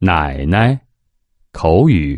奶奶口语